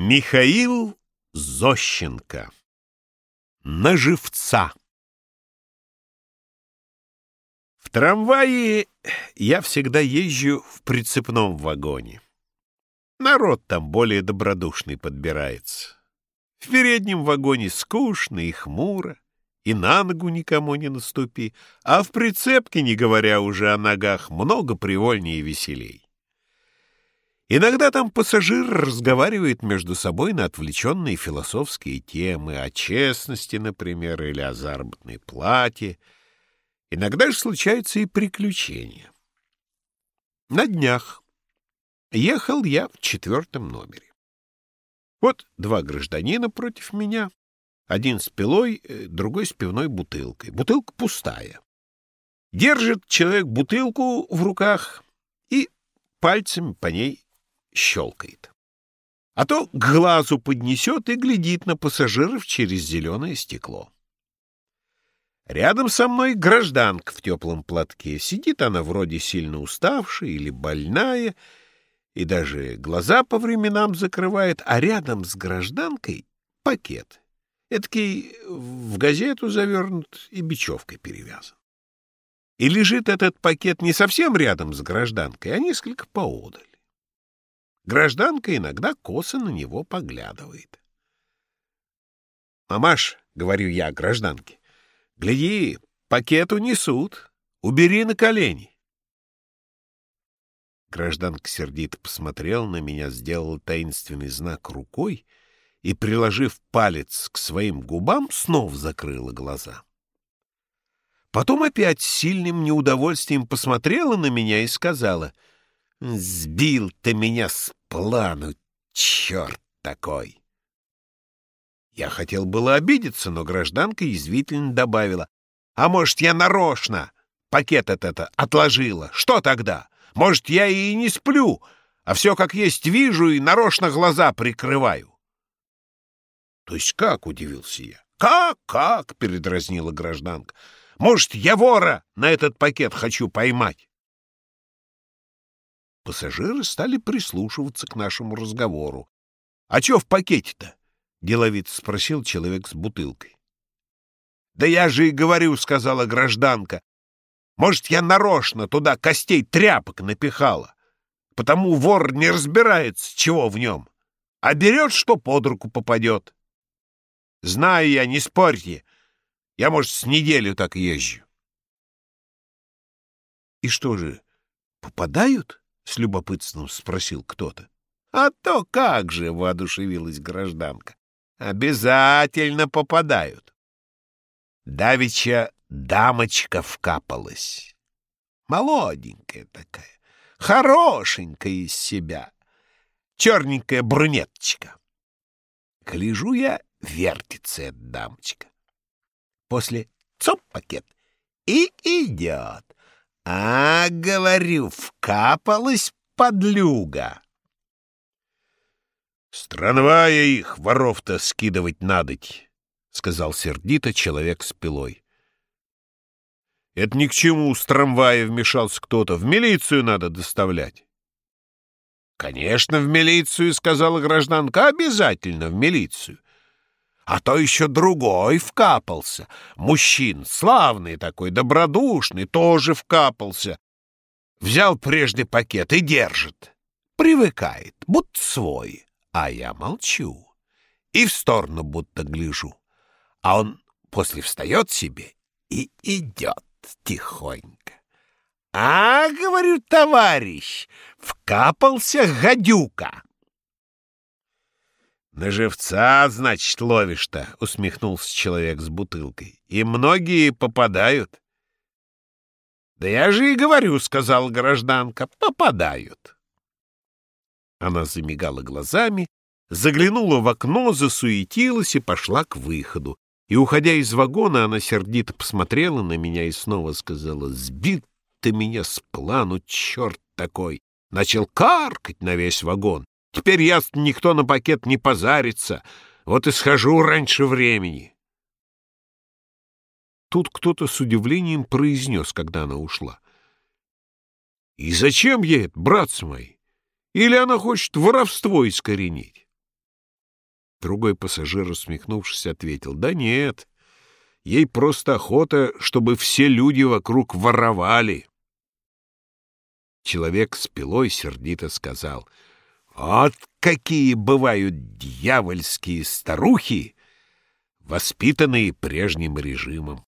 Михаил Зощенко На живца В трамвае я всегда езжу в прицепном вагоне. Народ там более добродушный подбирается. В переднем вагоне скучно и хмуро, и на ногу никому не наступи, а в прицепке, не говоря уже о ногах, много привольнее и веселей. Иногда там пассажир разговаривает между собой на отвлеченные философские темы, о честности, например, или о заработной плате. Иногда же случаются и приключения. На днях ехал я в четвертом номере. Вот два гражданина против меня, один с пилой, э, другой с пивной бутылкой. Бутылка пустая. Держит человек бутылку в руках и пальцами по ней щелкает. А то к глазу поднесет и глядит на пассажиров через зеленое стекло. Рядом со мной гражданка в теплом платке. Сидит она вроде сильно уставшая или больная, и даже глаза по временам закрывает, а рядом с гражданкой пакет. Эдакий в газету завернут и бечевкой перевязан. И лежит этот пакет не совсем рядом с гражданкой, а несколько поодаль. Гражданка иногда косо на него поглядывает. «Мамаш», — говорю я гражданке, — «гляди, пакет унесут, убери на колени». Гражданка сердито посмотрела на меня, сделала таинственный знак рукой и, приложив палец к своим губам, снова закрыла глаза. Потом опять сильным неудовольствием посмотрела на меня и сказала, «Сбил ты меня с плану, черт такой!» Я хотел было обидеться, но гражданка язвительно добавила. «А может, я нарочно пакет этот отложила? Что тогда? Может, я и не сплю, а все как есть вижу и нарочно глаза прикрываю?» «То есть как?» — удивился я. «Как, как?» — передразнила гражданка. «Может, я вора на этот пакет хочу поймать?» Пассажиры стали прислушиваться к нашему разговору. — А чё в пакете-то? — деловито спросил человек с бутылкой. — Да я же и говорю, — сказала гражданка. — Может, я нарочно туда костей тряпок напихала, потому вор не разбирается, чего в нем, а берет, что под руку попадет. Знаю я, не спорьте, я, может, с неделю так езжу. — И что же, попадают? — с любопытством спросил кто-то. — А то как же, — воодушевилась гражданка, — обязательно попадают. Давича дамочка вкапалась. Молоденькая такая, хорошенькая из себя, черненькая брюнеточка. Гляжу я, вертится эта дамочка. После цоп пакет и идет. А, говорю, вкапалась подлюга. Странвая их, воров-то скидывать надоть, — сказал сердито человек с пилой. Это ни к чему, с трамвая вмешался кто-то. В милицию надо доставлять. Конечно, в милицию, — сказала гражданка, — обязательно в милицию а то еще другой вкапался. Мужчин, славный такой, добродушный, тоже вкапался. Взял прежний пакет и держит. Привыкает, будто свой. А я молчу. И в сторону будто гляжу. А он после встает себе и идет тихонько. «А, — говорю, товарищ, — вкапался гадюка!» «На живца, значит, ловишь-то», — усмехнулся человек с бутылкой. «И многие попадают». «Да я же и говорю», — сказала гражданка, — «попадают». Она замигала глазами, заглянула в окно, засуетилась и пошла к выходу. И, уходя из вагона, она сердито посмотрела на меня и снова сказала, «Сбил ты меня с плану, черт такой!» Начал каркать на весь вагон. Теперь ясно, никто на пакет не позарится. Вот и схожу раньше времени. Тут кто-то с удивлением произнес, когда она ушла. «И зачем ей это, братцы мои? Или она хочет воровство искоренить?» Другой пассажир, усмехнувшись, ответил, «Да нет, ей просто охота, чтобы все люди вокруг воровали». Человек с пилой сердито сказал, «Вот какие бывают дьявольские старухи, воспитанные прежним режимом!»